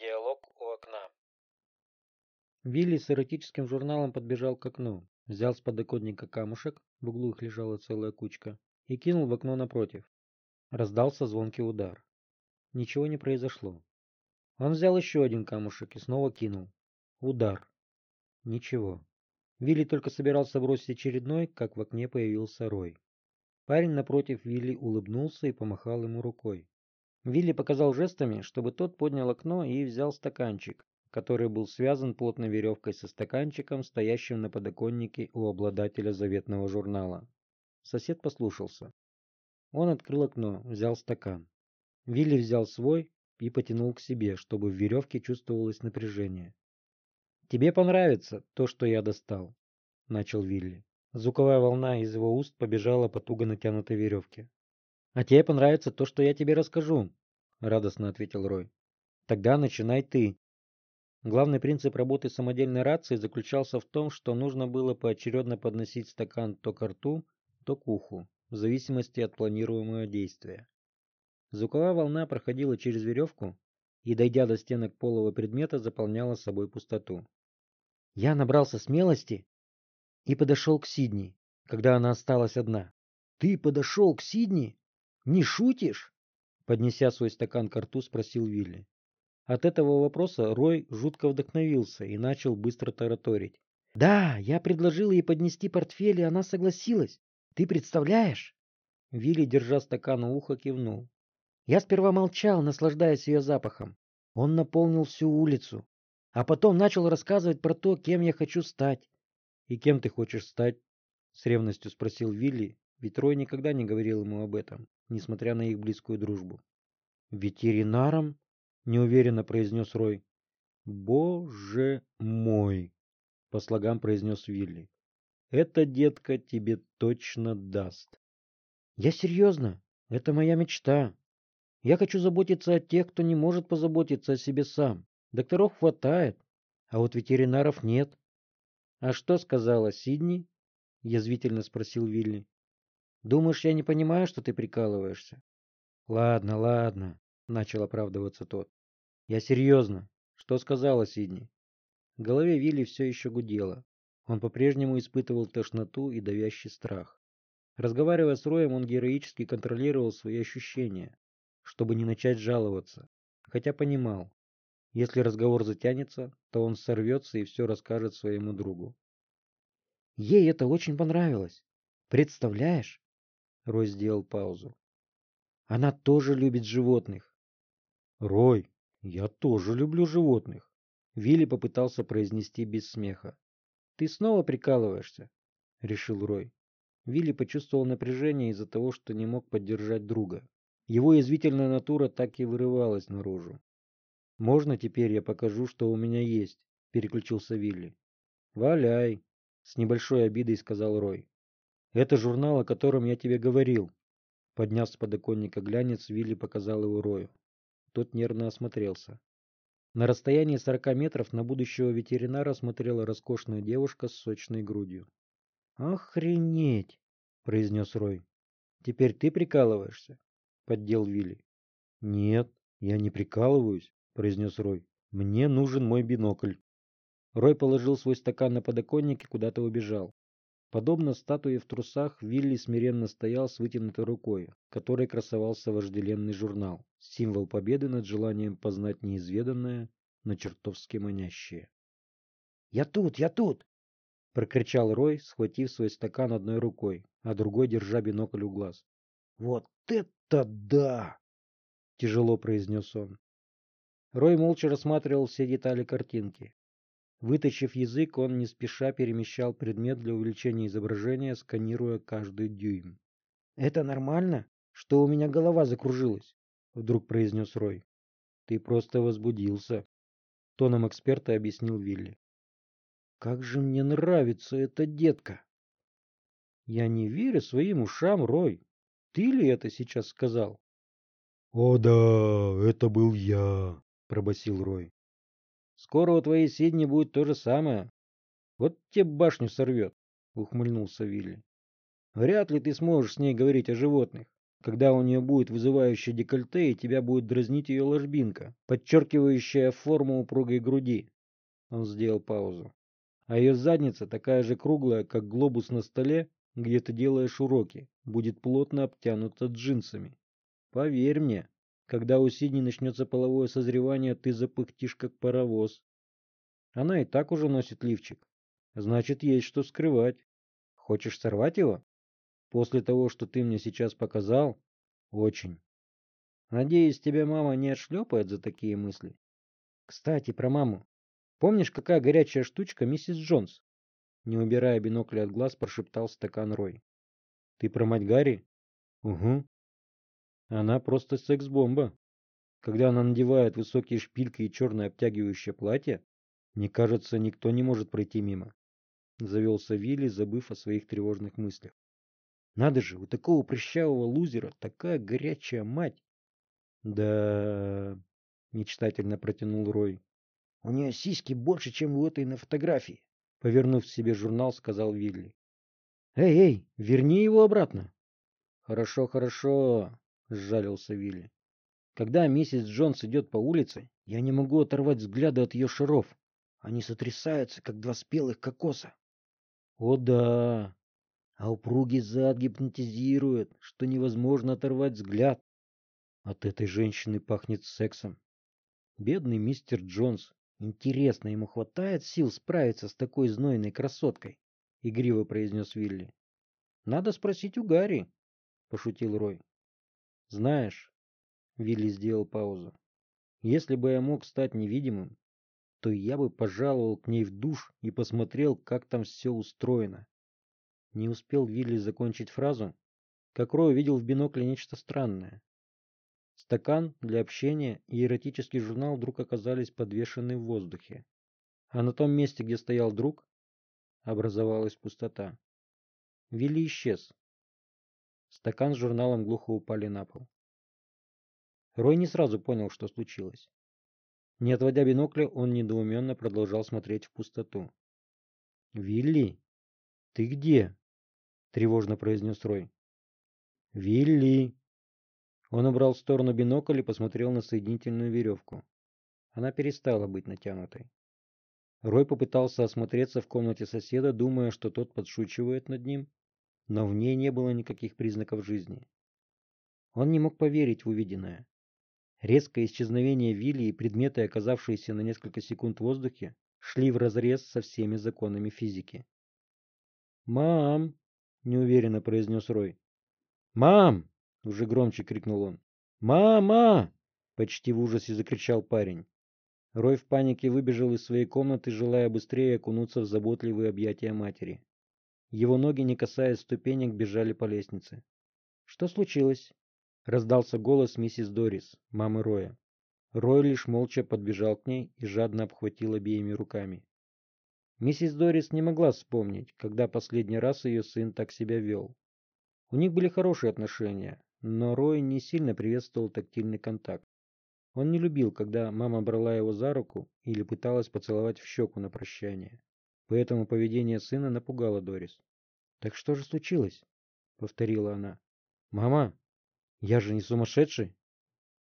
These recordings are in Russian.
Диалог у окна. Вилли с эротическим журналом подбежал к окну, взял с подоконника камушек, в углу их лежала целая кучка, и кинул в окно напротив. Раздался звонкий удар. Ничего не произошло. Он взял еще один камушек и снова кинул. Удар. Ничего. Вилли только собирался бросить очередной, как в окне появился Рой. Парень напротив Вилли улыбнулся и помахал ему рукой. Вилли показал жестами, чтобы тот поднял окно и взял стаканчик, который был связан плотной веревкой со стаканчиком, стоящим на подоконнике у обладателя заветного журнала. Сосед послушался. Он открыл окно, взял стакан. Вилли взял свой и потянул к себе, чтобы в веревке чувствовалось напряжение. «Тебе понравится то, что я достал», — начал Вилли. Звуковая волна из его уст побежала по туго натянутой веревке. «А тебе понравится то, что я тебе расскажу», — радостно ответил Рой. «Тогда начинай ты». Главный принцип работы самодельной рации заключался в том, что нужно было поочередно подносить стакан то к рту, то к уху, в зависимости от планируемого действия. Звуковая волна проходила через веревку и, дойдя до стенок полого предмета, заполняла собой пустоту. Я набрался смелости и подошел к Сидни, когда она осталась одна. «Ты подошел к Сидни? Не шутишь?» Поднеся свой стакан к рту, спросил Вилли. От этого вопроса Рой жутко вдохновился и начал быстро тараторить. «Да, я предложил ей поднести портфель, и она согласилась. Ты представляешь?» Вилли, держа стакан у уха, кивнул. Я сперва молчал, наслаждаясь ее запахом. Он наполнил всю улицу. А потом начал рассказывать про то, кем я хочу стать. «И кем ты хочешь стать?» — с ревностью спросил Вилли, ведь Рой никогда не говорил ему об этом, несмотря на их близкую дружбу. «Ветеринаром?» неуверенно произнес Рой. Боже мой, по слогам произнес Вилли. Это детка тебе точно даст. Я серьезно, это моя мечта. Я хочу заботиться о тех, кто не может позаботиться о себе сам. Докторов хватает, а вот ветеринаров нет. А что сказала Сидни? язвительно спросил Вилли. Думаешь, я не понимаю, что ты прикалываешься? Ладно, ладно, начал оправдываться тот. Я серьезно. Что сказала Сидни? В голове Вилли все еще гудело. Он по-прежнему испытывал тошноту и давящий страх. Разговаривая с Роем, он героически контролировал свои ощущения, чтобы не начать жаловаться, хотя понимал, если разговор затянется, то он сорвется и все расскажет своему другу. Ей это очень понравилось. Представляешь? Рой сделал паузу. Она тоже любит животных. Рой, я тоже люблю животных. Вилли попытался произнести без смеха. Ты снова прикалываешься? Решил Рой. Вилли почувствовал напряжение из-за того, что не мог поддержать друга. Его язвительная натура так и вырывалась наружу. «Можно теперь я покажу, что у меня есть?» – переключился Вилли. «Валяй!» – с небольшой обидой сказал Рой. «Это журнал, о котором я тебе говорил». Подняв с подоконника глянец, Вилли показал его Рою. Тот нервно осмотрелся. На расстоянии сорока метров на будущего ветеринара смотрела роскошная девушка с сочной грудью. «Охренеть!» — произнес Рой. «Теперь ты прикалываешься?» — поддел Вилли. «Нет, я не прикалываюсь», — произнес Рой. «Мне нужен мой бинокль». Рой положил свой стакан на подоконник и куда-то убежал. Подобно статуе в трусах, Вилли смиренно стоял с вытянутой рукой, которой красовался вожделенный журнал, символ победы над желанием познать неизведанное, но чертовски манящее. «Я тут, я тут!» — прокричал Рой, схватив свой стакан одной рукой, а другой держа бинокль у глаз. «Вот это да!» — тяжело произнес он. Рой молча рассматривал все детали картинки. Вытащив язык, он не спеша перемещал предмет для увеличения изображения, сканируя каждый дюйм. «Это нормально, что у меня голова закружилась?» — вдруг произнес Рой. «Ты просто возбудился», — тоном эксперта объяснил Вилли. «Как же мне нравится эта детка!» «Я не верю своим ушам, Рой. Ты ли это сейчас сказал?» «О да, это был я», — пробасил Рой. Скоро у твоей Сидни будет то же самое. Вот тебе башню сорвет, — ухмыльнулся Вилли. Вряд ли ты сможешь с ней говорить о животных. когда у нее будет вызывающее декольте и тебя будет дразнить ее ложбинка, подчеркивающая форму упругой груди. Он сделал паузу. А ее задница, такая же круглая, как глобус на столе, где ты делаешь уроки, будет плотно обтянута джинсами. Поверь мне, когда у Сидни начнется половое созревание, ты запыхтишь, как паровоз. Она и так уже носит лифчик. Значит, есть что скрывать. Хочешь сорвать его? После того, что ты мне сейчас показал? Очень. Надеюсь, тебя мама не отшлепает за такие мысли. Кстати, про маму. Помнишь, какая горячая штучка миссис Джонс? Не убирая бинокля от глаз, прошептал стакан Рой. Ты про мать Гарри? Угу. Она просто секс-бомба. Когда она надевает высокие шпильки и черное обтягивающее платье, мне кажется, никто не может пройти мимо. Завелся Вилли, забыв о своих тревожных мыслях. Надо же, у такого прыщавого лузера такая горячая мать. Да, мечтательно протянул Рой. У нее сиськи больше, чем у этой на фотографии. Повернув себе журнал, сказал Вилли. Эй, эй, верни его обратно. Хорошо, хорошо, сжалился Вилли. Когда миссис Джонс идет по улице, я не могу оторвать взгляда от ее шаров. Они сотрясаются, как два спелых кокоса. О да, а упругий зад гипнотизирует, что невозможно оторвать взгляд. От этой женщины пахнет сексом. Бедный мистер Джонс. Интересно, ему хватает сил справиться с такой знойной красоткой? Игриво произнес Вилли. Надо спросить у Гарри, пошутил Рой. Знаешь, Вилли сделал паузу. Если бы я мог стать невидимым, то я бы пожаловал к ней в душ и посмотрел, как там все устроено. Не успел Вилли закончить фразу, как Рой увидел в бинокле нечто странное. Стакан для общения и эротический журнал вдруг оказались подвешены в воздухе. А на том месте, где стоял друг, образовалась пустота. Вилли исчез. Стакан с журналом глухо упали на пол. Рой не сразу понял, что случилось. Не отводя бинокля, он недоуменно продолжал смотреть в пустоту. «Вилли, ты где?» тревожно произнес Рой. Вилли. Он убрал в сторону бинокль и посмотрел на соединительную веревку. Она перестала быть натянутой. Рой попытался осмотреться в комнате соседа, думая, что тот подшучивает над ним, но в ней не было никаких признаков жизни. Он не мог поверить в увиденное. Резкое исчезновение Вилли и предметы, оказавшиеся на несколько секунд в воздухе, шли вразрез со всеми законами физики. «Мам!» неуверенно произнес Рой. «Мам!» — уже громче крикнул он. «Мама!» — почти в ужасе закричал парень. Рой в панике выбежал из своей комнаты, желая быстрее окунуться в заботливые объятия матери. Его ноги, не касаясь ступенек, бежали по лестнице. «Что случилось?» — раздался голос миссис Дорис, мамы Роя. Рой лишь молча подбежал к ней и жадно обхватил обеими руками. Миссис Дорис не могла вспомнить, когда последний раз ее сын так себя вел. У них были хорошие отношения, но Рой не сильно приветствовал тактильный контакт. Он не любил, когда мама брала его за руку или пыталась поцеловать в щеку на прощание. Поэтому поведение сына напугало Дорис. «Так что же случилось?» — повторила она. «Мама, я же не сумасшедший?»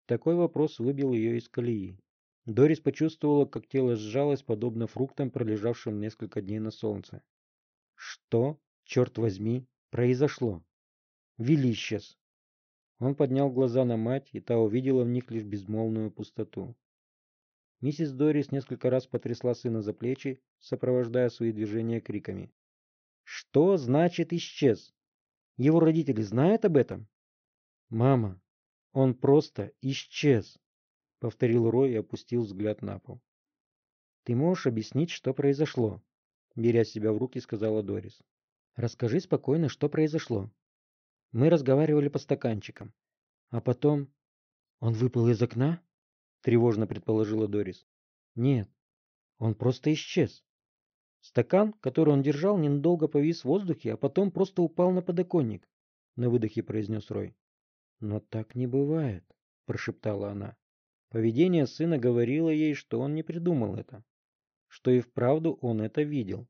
Такой вопрос выбил ее из колеи. Дорис почувствовала, как тело сжалось, подобно фруктам, пролежавшим несколько дней на солнце. Что, черт возьми, произошло? Вилли исчез. Он поднял глаза на мать, и та увидела в них лишь безмолвную пустоту. Миссис Дорис несколько раз потрясла сына за плечи, сопровождая свои движения криками. «Что значит исчез? Его родители знают об этом?» «Мама, он просто исчез!» повторил Рой и опустил взгляд на пол. Ты можешь объяснить, что произошло? Беря себя в руки, сказала Дорис. Расскажи спокойно, что произошло. Мы разговаривали по стаканчикам. А потом... Он выпал из окна? Тревожно предположила Дорис. Нет, он просто исчез. Стакан, который он держал, ненадолго повис в воздухе, а потом просто упал на подоконник. На выдохе произнес Рой. Но так не бывает, прошептала она. Поведение сына говорило ей, что он не придумал это, что и вправду он это видел.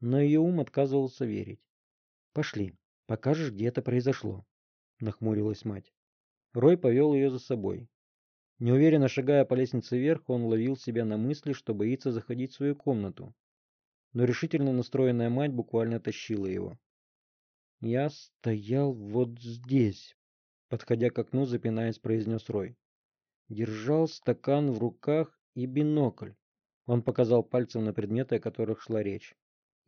Но ее ум отказывался верить. «Пошли, покажешь, где это произошло». нахмурилась мать. Рой повел ее за собой. Неуверенно шагая по лестнице вверх, он ловил себя на мысли, что боится заходить в свою комнату. Но решительно настроенная мать буквально тащила его. «Я стоял вот здесь», — подходя к окну, запинаясь, произнес Рой. Держал стакан в руках и бинокль. Он показал пальцем на предметы, о которых шла речь.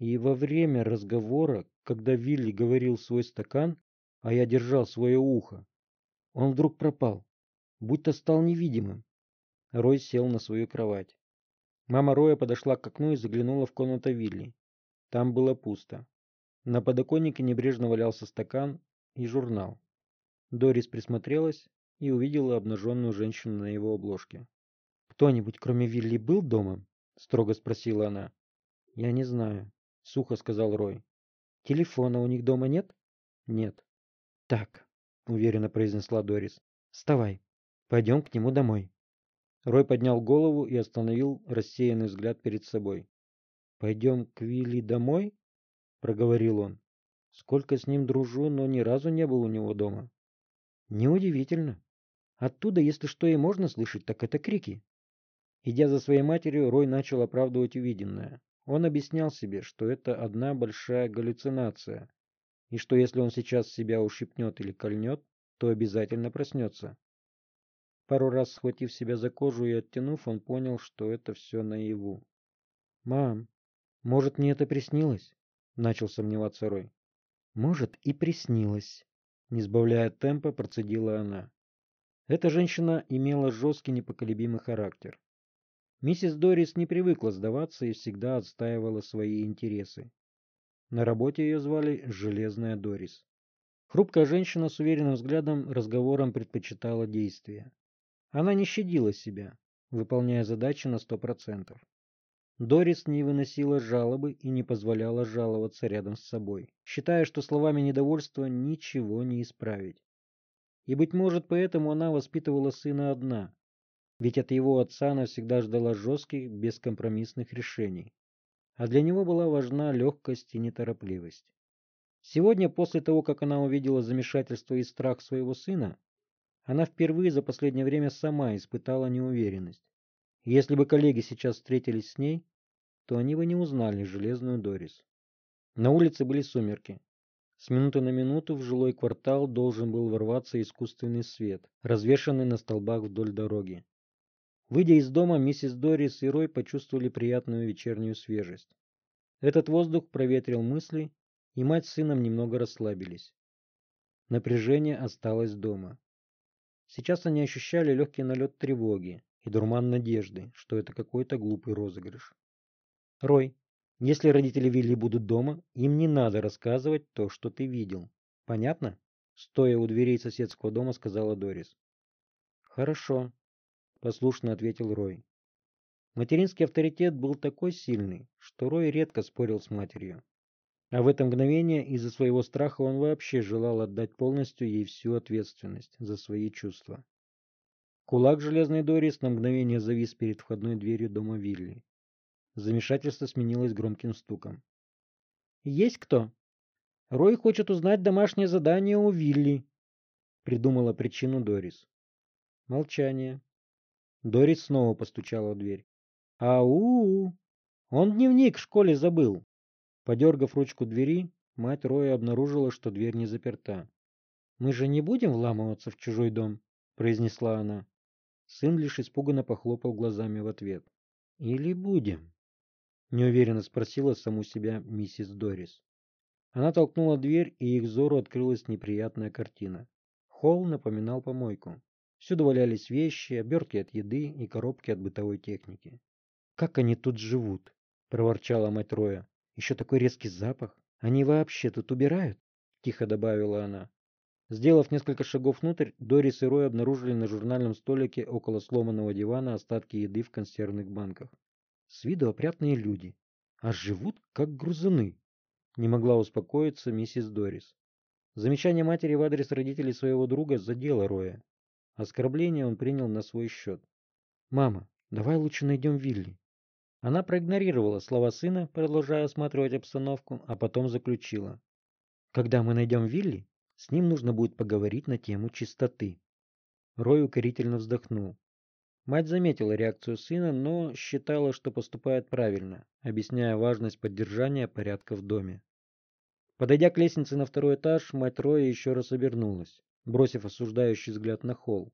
И во время разговора, когда Вилли говорил свой стакан, а я держал свое ухо, он вдруг пропал будто стал невидимым. Рой сел на свою кровать. Мама Роя подошла к окну и заглянула в комнату Вилли. Там было пусто. На подоконнике небрежно валялся стакан и журнал. Дорис присмотрелась и увидела обнаженную женщину на его обложке. «Кто-нибудь, кроме Вилли, был дома?» — строго спросила она. «Я не знаю», — сухо сказал Рой. «Телефона у них дома нет?» «Нет». «Так», — уверенно произнесла Дорис. «Вставай, Пойдем к нему домой. Рой поднял голову и остановил рассеянный взгляд перед собой. «Пойдем к Вилли домой?» — проговорил он. «Сколько с ним дружу, но ни разу не был у него дома». «Неудивительно. Оттуда, если что и можно слышать, так это крики». Идя за своей матерью, Рой начал оправдывать увиденное. Он объяснял себе, что это одна большая галлюцинация, и что если он сейчас себя ущипнет или кольнет, то обязательно проснется. Пару раз схватив себя за кожу и оттянув, он понял, что это все наяву. «Мам, может, мне это приснилось?» — начал сомневаться Рой. «Может, и приснилось», — не сбавляя темпа, процедила она. Эта женщина имела жесткий непоколебимый характер. Миссис Дорис не привыкла сдаваться и всегда отстаивала свои интересы. На работе ее звали Железная Дорис. Хрупкая женщина с уверенным взглядом разговором предпочитала действия. Она не щадила себя, выполняя задачи на сто процентов. Дорис не выносила жалобы и не позволяла жаловаться рядом с собой, считая, что словами недовольства ничего не исправить. И, быть может, поэтому она воспитывала сына одна, ведь от его отца она всегда ждала жестких, бескомпромиссных решений, а для него была важна легкость и неторопливость. Сегодня, после того, как она увидела замешательство и страх своего сына, она впервые за последнее время сама испытала неуверенность. Если бы коллеги сейчас встретились с ней, то они бы не узнали железную Дорис. На улице были сумерки. С минуты на минуту в жилой квартал должен был ворваться искусственный свет, развешанный на столбах вдоль дороги. Выйдя из дома, миссис Дорис и Рой почувствовали приятную вечернюю свежесть. Этот воздух проветрил мысли, и мать с сыном немного расслабились. Напряжение осталось дома. Сейчас они ощущали легкий налет тревоги и дурман надежды, что это какой-то глупый розыгрыш. Рой, если родители Вилли будут дома, им не надо рассказывать то, что ты видел. Понятно? Стоя у дверей соседского дома, сказала Дорис. Хорошо, послушно ответил Рой. Материнский авторитет был такой сильный, что Рой редко спорил с матерью. А в это мгновение из-за своего страха он вообще желал отдать полностью ей всю ответственность за свои чувства. Кулак железной Дорис на мгновение завис перед входной дверью дома Вилли. Замешательство сменилось громким стуком. «Есть кто?» «Рой хочет узнать домашнее задание у Вилли», — придумала причину Дорис. Молчание. Дорис снова постучала в дверь. «Ау! Он дневник в школе забыл. Подергав ручку двери, мать Роя обнаружила, что дверь не заперта. «Мы же не будем вламываться в чужой дом?» — произнесла она. Сын лишь испуганно похлопал глазами в ответ. «Или будем?» — неуверенно спросила саму себя миссис Дорис. Она толкнула дверь, и их взору открылась неприятная картина. Холл напоминал помойку. Всюду валялись вещи, обертки от еды и коробки от бытовой техники. «Как они тут живут?» — проворчала мать Роя. Еще такой резкий запах. Они вообще тут убирают? Тихо добавила она. Сделав несколько шагов внутрь, Дорис и Рой обнаружили на журнальном столике около сломанного дивана остатки еды в консервных банках. С виду опрятные люди, а живут как грузуны. Не могла успокоиться миссис Дорис. Замечание матери в адрес родителей своего друга задело Роя. Оскорбление он принял на свой счет. «Мама, давай лучше найдем Вилли. Она проигнорировала слова сына, продолжая осматривать обстановку, а потом заключила. «Когда мы найдем Вилли, С ним нужно будет поговорить на тему чистоты. Рой укорительно вздохнул. Мать заметила реакцию сына, но считала, что поступает правильно, объясняя важность поддержания порядка в доме. Подойдя к лестнице на второй этаж, мать Роя еще раз обернулась, бросив осуждающий взгляд на холл,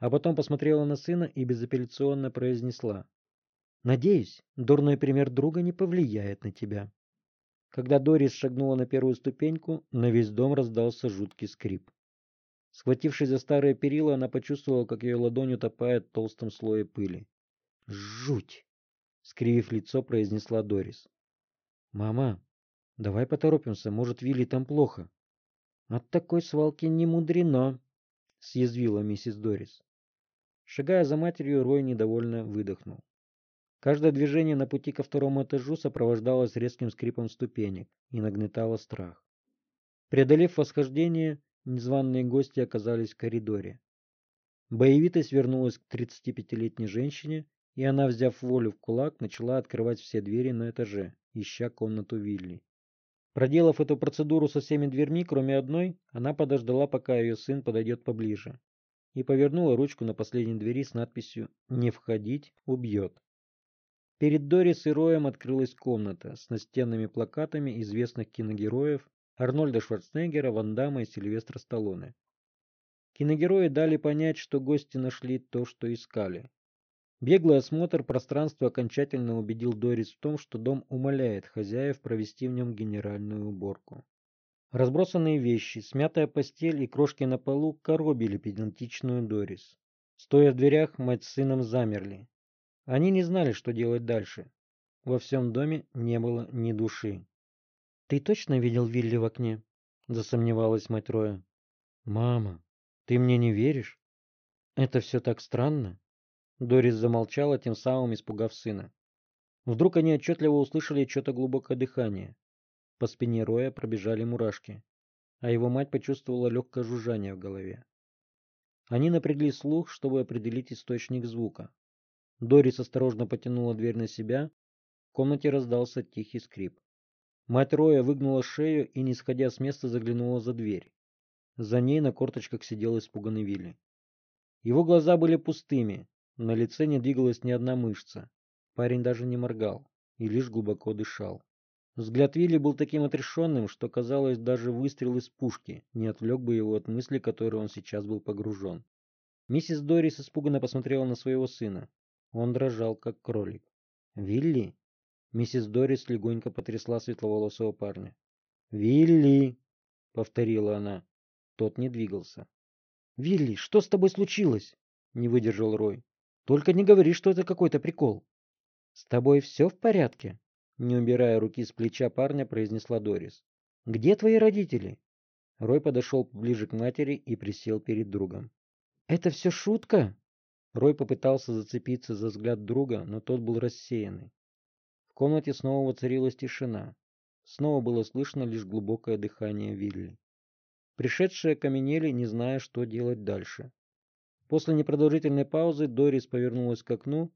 а потом посмотрела на сына и безапелляционно произнесла. «Надеюсь, дурной пример друга не повлияет на тебя». Когда Дорис шагнула на первую ступеньку, на весь дом раздался жуткий скрип. Схватившись за старые перила, она почувствовала, как ее ладонь утопает в толстом слое пыли. «Жуть!» — скривив лицо, произнесла Дорис. «Мама, давай поторопимся, может, Вилли там плохо?» «От такой свалки не мудрено», — съязвила миссис Дорис. Шагая за матерью, Рой недовольно выдохнул. Каждое движение на пути ко второму этажу сопровождалось резким скрипом ступенек и нагнетало страх. Преодолев восхождение, незваные гости оказались в коридоре. Боевитость вернулась к 35-летней женщине, и она, взяв волю в кулак, начала открывать все двери на этаже, ища комнату Вилли. Проделав эту процедуру со всеми дверьми, кроме одной, она подождала, пока ее сын подойдет поближе, и повернула ручку на последней двери с надписью «Не входить, убьет». Перед Дорис и Роем открылась комната с настенными плакатами известных киногероев Арнольда Шварценеггера, Ван Дамма и Сильвестра Сталлоне. Киногерои дали понять, что гости нашли то, что искали. Беглый осмотр пространства окончательно убедил Дорис в том, что дом умоляет хозяев провести в нем генеральную уборку. Разбросанные вещи, смятая постель и крошки на полу коробили педантичную Дорис. Стоя в дверях, мать с сыном замерли. Они не знали, что делать дальше. Во всем доме не было ни души. «Ты точно видел Вилли в окне?» — засомневалась мать Роя. «Мама, ты мне не веришь?» «Это все так странно». Дорис замолчала, тем самым испугав сына. Вдруг они отчетливо услышали что-то глубокое дыхание. По спине Роя пробежали мурашки, а его мать почувствовала легкое жужжание в голове. Они напрягли слух, чтобы определить источник звука. Дорис осторожно потянула дверь на себя. В комнате раздался тихий скрип. Мать Роя выгнула шею и, не сходя с места, заглянула за дверь. За ней на корточках сидел испуганный Вилли. Его глаза были пустыми, на лице не двигалась ни одна мышца. Парень даже не моргал и лишь глубоко дышал. Взгляд Вилли был таким отрешенным, что, казалось, даже выстрел из пушки не отвлек бы его от мысли, которой он сейчас был погружен. Миссис Дорис испуганно посмотрела на своего сына. Он дрожал, как кролик. «Вилли?» Миссис Дорис легонько потрясла светловолосого парня. «Вилли!» — повторила она. Тот не двигался. «Вилли, что с тобой случилось?» — не выдержал Рой. «Только не говори, что это какой-то прикол». «С тобой все в порядке?» Не убирая руки с плеча парня, произнесла Дорис. «Где твои родители?» Рой подошел поближе к матери и присел перед другом. «Это все шутка?» Рой попытался зацепиться за взгляд друга, но тот был рассеянный комнате снова воцарилась тишина. Снова было слышно лишь глубокое дыхание Вилли. Пришедшие окаменели, не зная, что делать дальше. После непродолжительной паузы Дорис повернулась к окну.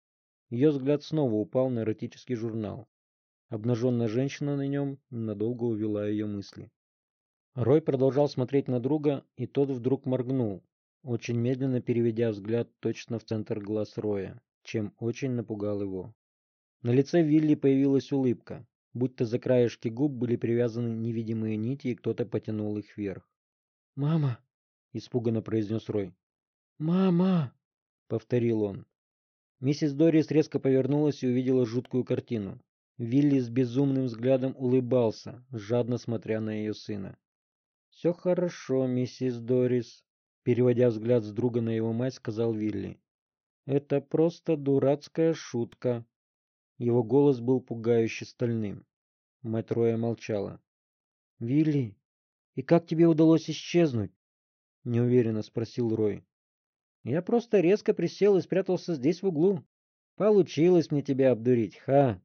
Ее взгляд снова упал на эротический журнал. Обнаженная женщина на нем надолго увела ее мысли. Рой продолжал смотреть на друга, и тот вдруг моргнул, очень медленно переведя взгляд точно в центр глаз Роя, чем очень напугал его. На лице Вилли появилась улыбка, будто за краешки губ были привязаны невидимые нити, и кто-то потянул их вверх. «Мама!» — испуганно произнес Рой. «Мама!» — повторил он. Миссис Дорис резко повернулась и увидела жуткую картину. Вилли с безумным взглядом улыбался, жадно смотря на ее сына. «Все хорошо, миссис Дорис», — переводя взгляд с друга на его мать, сказал Вилли. «Это просто дурацкая шутка. Его голос был пугающе стальным. Мать Роя молчала. «Вилли, и как тебе удалось исчезнуть?» — неуверенно спросил Рой. «Я просто резко присел и спрятался здесь в углу. Получилось мне тебя обдурить, ха!»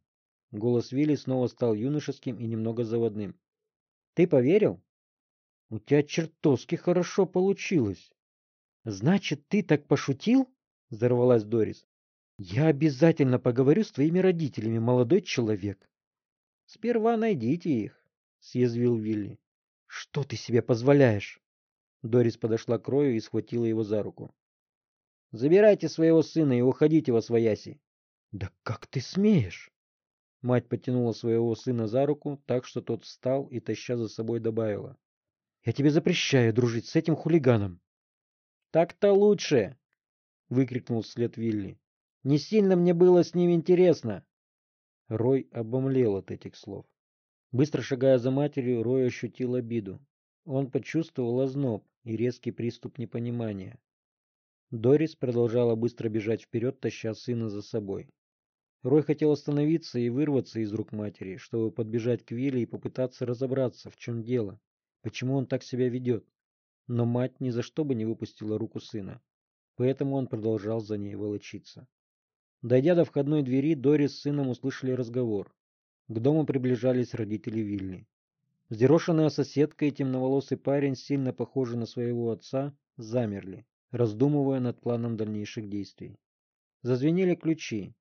Голос Вилли снова стал юношеским и немного заводным. «Ты поверил?» «У тебя чертовски хорошо получилось!» «Значит, ты так пошутил?» — взорвалась Дорис. Я обязательно поговорю с твоими родителями, молодой человек. Сперва найдите их, съязвил Вилли. Что ты себе позволяешь? Дорис подошла к Рою и схватила его за руку. «Забирайте своего сына и уходите во свояси!» «Да как ты смеешь?» Мать потянула своего сына за руку, так что тот встал и, таща за собой, добавила. «Я тебе запрещаю дружить с этим хулиганом!» «Так-то лучше!» — выкрикнул вслед Вилли. «Не сильно мне было с ним интересно!» Рой обомлел от этих слов. Быстро шагая за матерью, Рой ощутил обиду. Он почувствовал озноб и резкий приступ непонимания. Дорис продолжала быстро бежать вперед, таща сына за собой. Рой хотел остановиться и вырваться из рук матери, чтобы подбежать к Вилли и попытаться разобраться, в чем дело, почему он так себя ведет. Но мать ни за что бы не выпустила руку сына, поэтому он продолжал за ней волочиться. Дойдя до входной двери, Дорис с сыном услышали разговор. К дому приближались родители Вилли. Взъерошенная соседка и темноволосый парень, сильно похожий на своего отца, замерли раздумывая над планом дальнейших действий. Зазвенели ключи.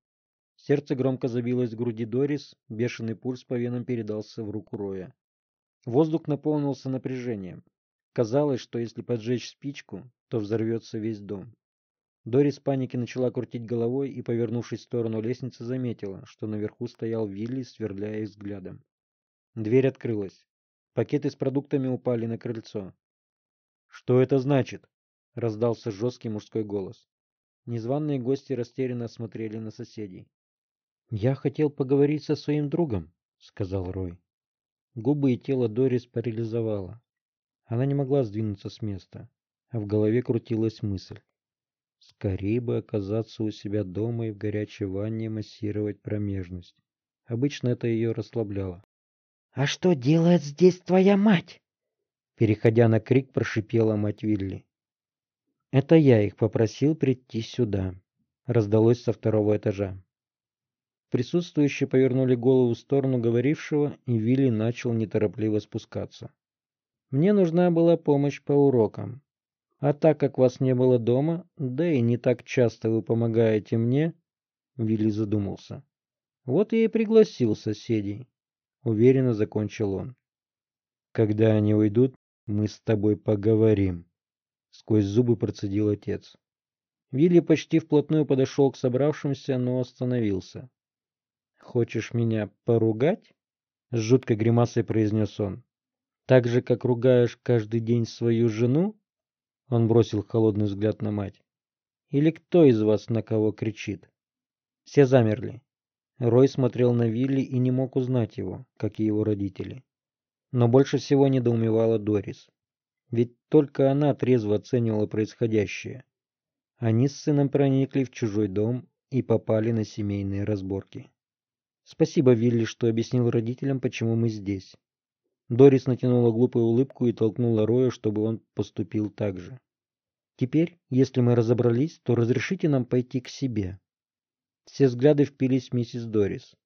Сердце громко забилось в груди Дорис, бешеный пульс по венам передался в руку Роя. Воздух наполнился напряжением. Казалось, что если поджечь спичку, то взорвется весь дом. Дорис в панике начала крутить головой и, повернувшись в сторону лестницы, заметила, что наверху стоял Вилли, сверляя их взглядом. Дверь открылась. Пакеты с продуктами упали на крыльцо. «Что это значит?» раздался жесткий мужской голос. Незваные гости растерянно смотрели на соседей. «Я хотел поговорить со своим другом», — сказал Рой. Губы и тело Дорис парализовало. Она не могла сдвинуться с места, а в голове крутилась мысль. Скорее бы оказаться у себя дома и в горячей ванне массировать промежность. Обычно это ее расслабляло. «А что делает здесь твоя мать?» Переходя на крик, прошипела мать Вилли. Это я их попросил прийти сюда. Раздалось со второго этажа. Присутствующие повернули голову в сторону говорившего, и Вилли начал неторопливо спускаться. Мне нужна была помощь по урокам. А так как вас не было дома, да и не так часто вы помогаете мне, Вилли задумался. Вот я и пригласил соседей. Уверенно закончил он. Когда они уйдут, мы с тобой поговорим сквозь зубы процедил отец. Вилли почти вплотную подошел к собравшимся, но остановился. «Хочешь меня поругать?» — с жуткой гримасой произнес он. «Так же, как ругаешь каждый день свою жену?» Он бросил холодный взгляд на мать. «Или кто из вас на кого кричит?» Все замерли. Рой смотрел на Вилли и не мог узнать его, как и его родители. Но больше всего недоумевала Дорис. Ведь только она трезво оценивала происходящее. Они с сыном проникли в чужой дом и попали на семейные разборки. Спасибо, Вилли, что объяснил родителям, почему мы здесь. Дорис натянула глупую улыбку и толкнула Роя, чтобы он поступил так же. Теперь, если мы разобрались, то разрешите нам пойти к себе. Все взгляды впились в миссис Дорис.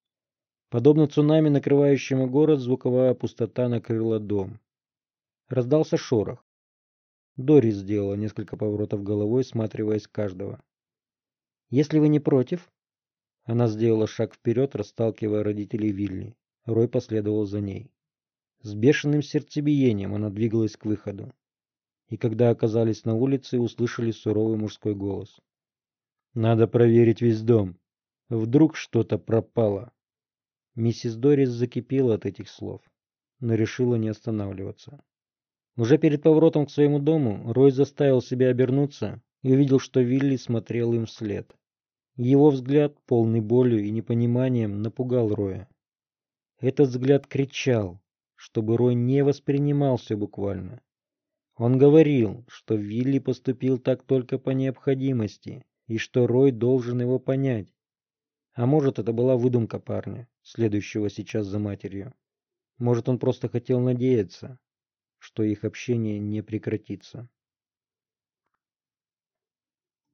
Подобно цунами, накрывающему город, звуковая пустота накрыла дом. Раздался шорох. Дори сделала несколько поворотов головой, сматриваясь каждого. «Если вы не против...» Она сделала шаг вперед, расталкивая родителей Вилли. Рой последовал за ней. С бешеным сердцебиением она двигалась к выходу. И когда оказались на улице, услышали суровый мужской голос. «Надо проверить весь дом. Вдруг что-то пропало». Миссис Дорис закипела от этих слов, но решила не останавливаться. Уже перед поворотом к своему дому Рой заставил себя обернуться и увидел, что Вилли смотрел им вслед. Его взгляд, полный болью и непониманием, напугал Роя. Этот взгляд кричал, чтобы Рой не воспринимал все буквально. Он говорил, что Вилли поступил так только по необходимости, и что Рой должен его понять. А может, это была выдумка парня, следующего сейчас за матерью. Может, он просто хотел надеяться, что их общение не прекратится.